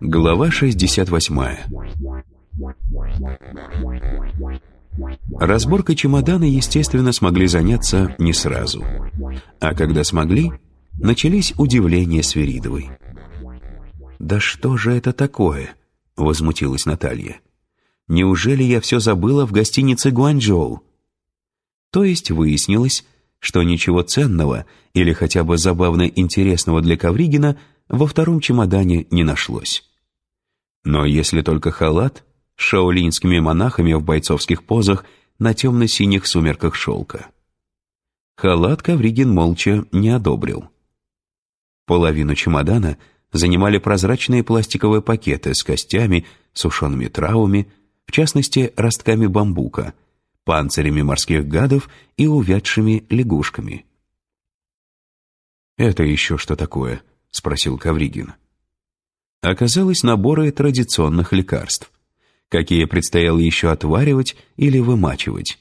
Глава 68 Разборкой чемодана, естественно, смогли заняться не сразу. А когда смогли, начались удивления Свиридовой. «Да что же это такое?» — возмутилась Наталья. «Неужели я все забыла в гостинице Гуанчжоу?» То есть выяснилось, что ничего ценного или хотя бы забавно интересного для Ковригина во втором чемодане не нашлось. Но если только халат с шаолинскими монахами в бойцовских позах на темно-синих сумерках шелка. Халат Ковригин молча не одобрил. Половину чемодана занимали прозрачные пластиковые пакеты с костями, сушеными травами, в частности, ростками бамбука, панцирями морских гадов и увядшими лягушками. «Это еще что такое?» — спросил Кавригин. Оказалось, наборы традиционных лекарств, какие предстояло еще отваривать или вымачивать.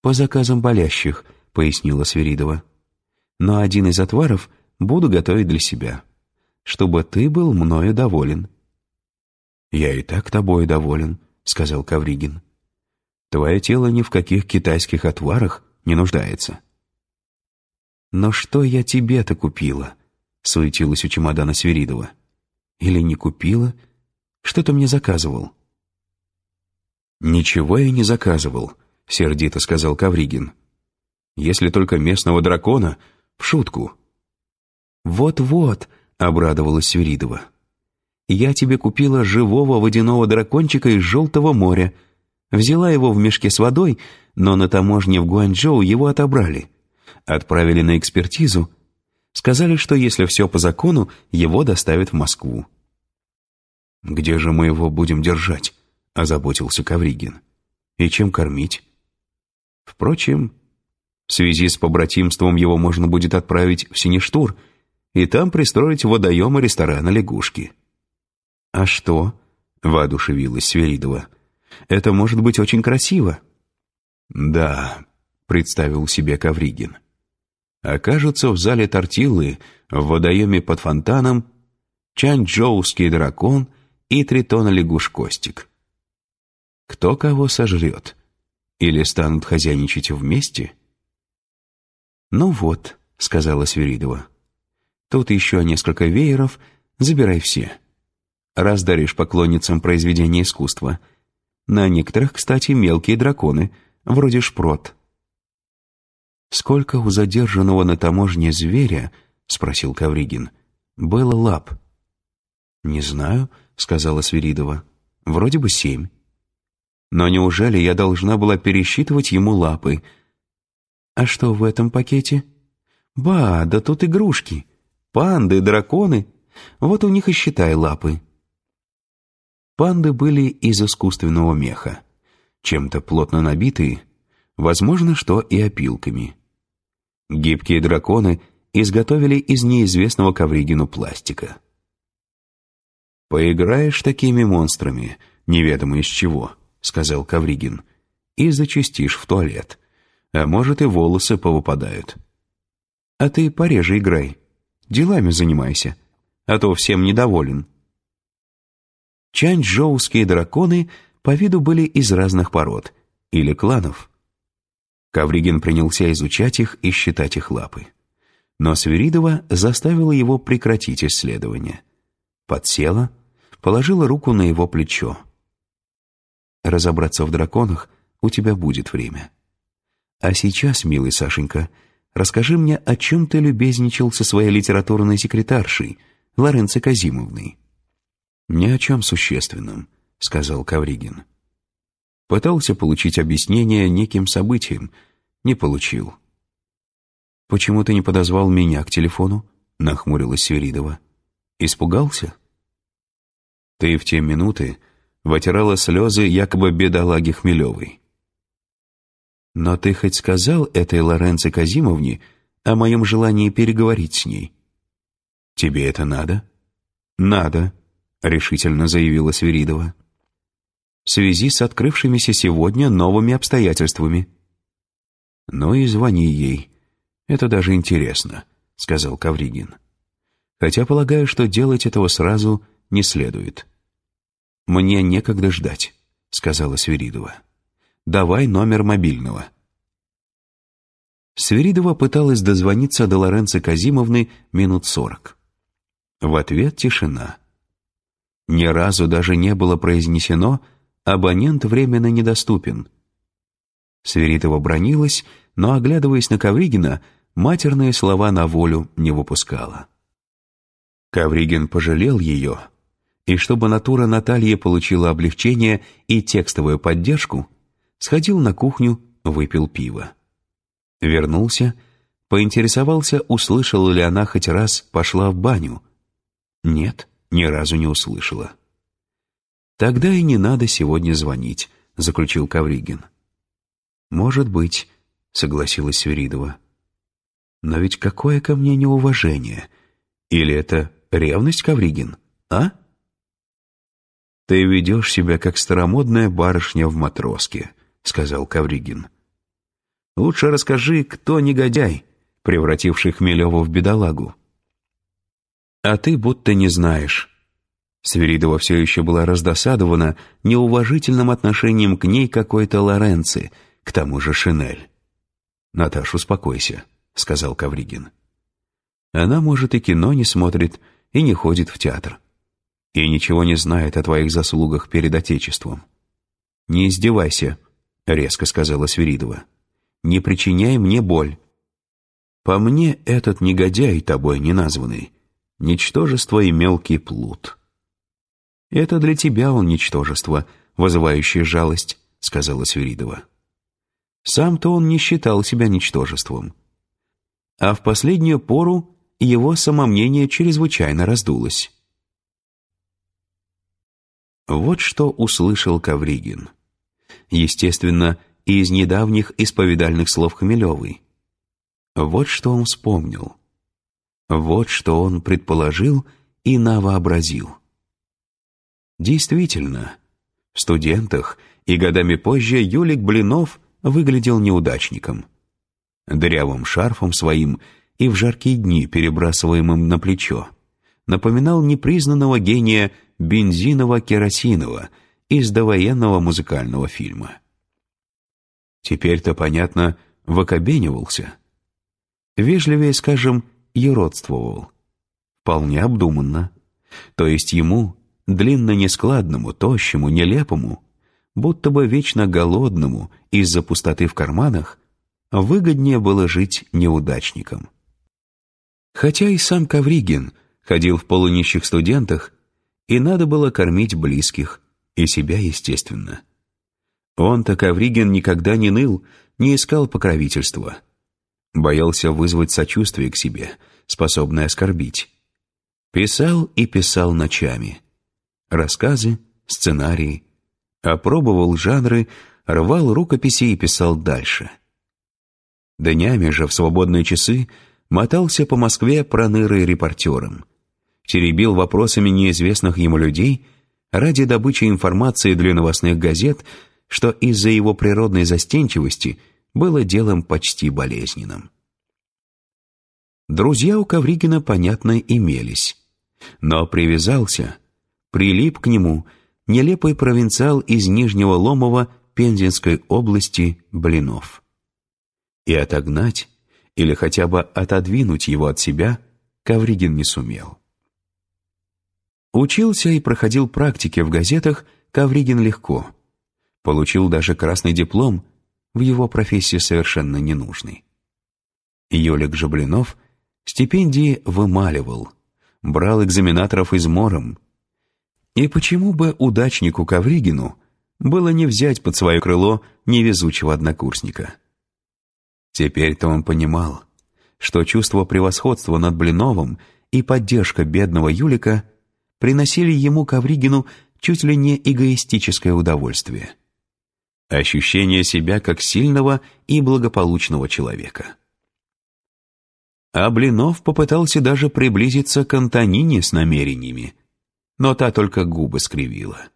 «По заказам болящих», — пояснила Свиридова. «Но один из отваров буду готовить для себя, чтобы ты был мною доволен». «Я и так тобой доволен», — сказал Кавригин. «Твое тело ни в каких китайских отварах не нуждается». «Но что я тебе-то купила?» — суетилась у чемодана Свиридова. «Или не купила? Что ты мне заказывал?» «Ничего я не заказывал», — сердито сказал Кавригин. «Если только местного дракона, в шутку». «Вот-вот», — обрадовалась Свиридова. «Я тебе купила живого водяного дракончика из Желтого моря. Взяла его в мешке с водой, но на таможне в Гуанчжоу его отобрали. Отправили на экспертизу. Сказали, что если все по закону, его доставят в Москву. «Где же мы его будем держать?» — озаботился Кавригин. «И чем кормить?» Впрочем, в связи с побратимством его можно будет отправить в Сиништур и там пристроить водоемы ресторана «Лягушки». «А что?» — воодушевилась Сверидова. «Это может быть очень красиво». «Да», — представил себе Кавригин окажутся в зале тортилы в водоеме под фонтаном чанчжоуский дракон и тритона лягуш-костик. Кто кого сожрет? Или станут хозяйничать вместе? «Ну вот», — сказала Свиридова, — «тут еще несколько вееров, забирай все. Раз даришь поклонницам произведения искусства. На некоторых, кстати, мелкие драконы, вроде шпрот». «Сколько у задержанного на таможне зверя, — спросил Кавригин, — было лап?» «Не знаю», — сказала Свиридова. «Вроде бы семь». «Но неужели я должна была пересчитывать ему лапы?» «А что в этом пакете?» «Ба, да тут игрушки. Панды, драконы. Вот у них и считай лапы». Панды были из искусственного меха, чем-то плотно набитые, возможно, что и опилками. Гибкие драконы изготовили из неизвестного Ковригину пластика. «Поиграешь такими монстрами, неведомо из чего», — сказал Ковригин, «и зачастишь в туалет. А может, и волосы повыпадают. А ты пореже играй, делами занимайся, а то всем недоволен». Чанчжоуские драконы по виду были из разных пород или кланов — Ковригин принялся изучать их и считать их лапы. Но Свиридова заставила его прекратить исследование. Подсела, положила руку на его плечо. «Разобраться в драконах у тебя будет время. А сейчас, милый Сашенька, расскажи мне, о чем ты любезничал со своей литературной секретаршей, Лоренцо Казимовной». «Ни о чем существенном», — сказал Ковригин. Пытался получить объяснение неким событиям, не получил. «Почему ты не подозвал меня к телефону?» — нахмурилась Сверидова. «Испугался?» Ты в те минуты вытирала слезы якобы бедолаги Хмелевой. «Но ты хоть сказал этой Лоренцо Казимовне о моем желании переговорить с ней?» «Тебе это надо?» «Надо», — решительно заявила Сверидова. в связи с открывшимися сегодня новыми обстоятельствами». «Ну и звони ей. Это даже интересно», — сказал Кавригин. «Хотя полагаю, что делать этого сразу не следует». «Мне некогда ждать», — сказала Свиридова. «Давай номер мобильного». Свиридова пыталась дозвониться до Лоренци Казимовны минут сорок. В ответ тишина. Ни разу даже не было произнесено «абонент временно недоступен». Свиридова бронилась, но, оглядываясь на Ковригина, матерные слова на волю не выпускала. Ковригин пожалел ее, и чтобы натура Натальи получила облегчение и текстовую поддержку, сходил на кухню, выпил пиво. Вернулся, поинтересовался, услышала ли она хоть раз «пошла в баню». Нет, ни разу не услышала. «Тогда и не надо сегодня звонить», — заключил Кавригин. «Может быть», — согласилась Сверидова. «Но ведь какое ко мне неуважение? Или это ревность, Кавригин, а?» «Ты ведешь себя, как старомодная барышня в матроске», — сказал Кавригин. Лучше расскажи, кто негодяй, превративший Хмелеву в бедолагу. А ты будто не знаешь. Сверидова все еще была раздосадована неуважительным отношением к ней какой-то Лоренци, к тому же Шинель. «Наташ, успокойся», — сказал Кавригин. «Она, может, и кино не смотрит, и не ходит в театр. И ничего не знает о твоих заслугах перед Отечеством». «Не издевайся», — резко сказала Свиридова не причиняй мне боль. По мне этот негодяй, тобой неназванный, ничтожество и мелкий плут. Это для тебя он ничтожество, вызывающее жалость, сказала Свиридова. Сам-то он не считал себя ничтожеством. А в последнюю пору его самомнение чрезвычайно раздулось. Вот что услышал Кавригин. Естественно, из недавних исповедальных слов Хмелевой. Вот что он вспомнил. Вот что он предположил и навообразил. Действительно, в студентах и годами позже Юлик Блинов выглядел неудачником. Дырявым шарфом своим и в жаркие дни перебрасываемым на плечо напоминал непризнанного гения Бензинова-Керосинова из довоенного музыкального фильма. Теперь-то, понятно, вокобенивался. Вежливее, скажем, еродствовал. Вполне обдуманно. То есть ему, длинно-нескладному, тощему, нелепому, будто бы вечно голодному из-за пустоты в карманах, выгоднее было жить неудачником. Хотя и сам Кавригин ходил в полунищих студентах, и надо было кормить близких, и себя, естественно. Он-то, Ковригин, никогда не ныл, не искал покровительства. Боялся вызвать сочувствие к себе, способное оскорбить. Писал и писал ночами. Рассказы, сценарии. Опробовал жанры, рвал рукописи и писал дальше. Днями же в свободные часы мотался по Москве пронырой репортером. Теребил вопросами неизвестных ему людей ради добычи информации для новостных газет – что из-за его природной застенчивости было делом почти болезненным. Друзья у Ковригина, понятно, имелись. Но привязался, прилип к нему нелепый провинциал из Нижнего Ломова Пензенской области Блинов. И отогнать, или хотя бы отодвинуть его от себя, Ковригин не сумел. Учился и проходил практики в газетах Ковригин легко – Получил даже красный диплом, в его профессии совершенно ненужный. Юлик Жаблинов стипендии вымаливал, брал экзаменаторов измором. И почему бы удачнику Ковригину было не взять под свое крыло невезучего однокурсника? Теперь-то он понимал, что чувство превосходства над Блиновым и поддержка бедного Юлика приносили ему, Ковригину, чуть ли не эгоистическое удовольствие – ощущение себя как сильного и благополучного человека. А Блинов попытался даже приблизиться к Антонине с намерениями, но та только губы скривила.